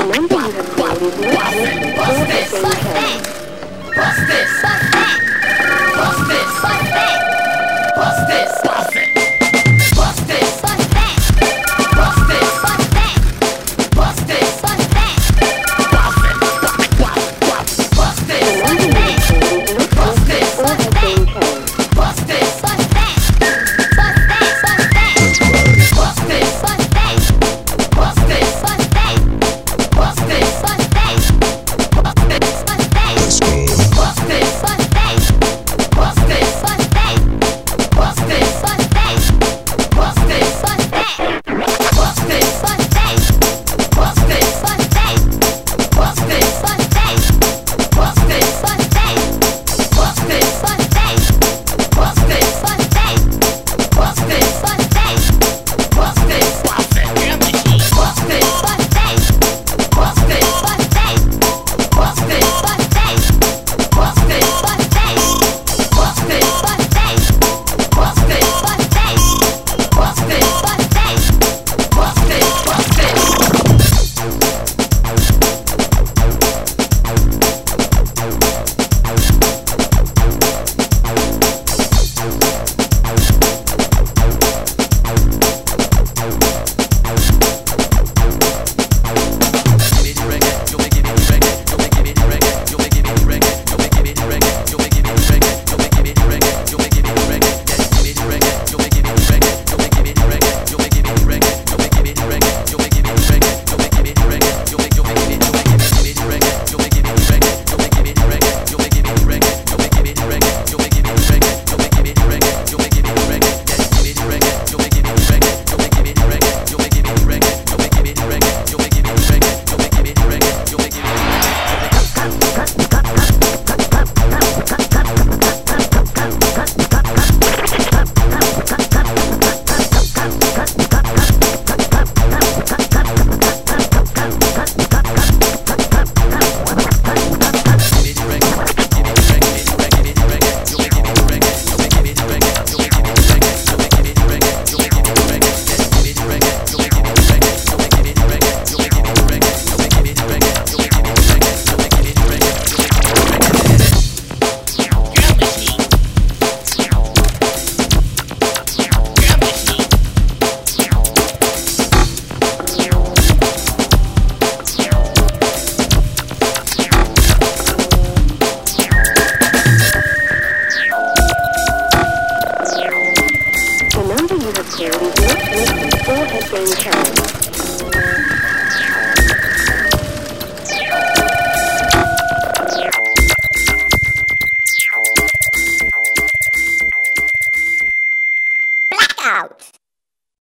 What's this? What's this? What's this? the tune, Miss People has been shown.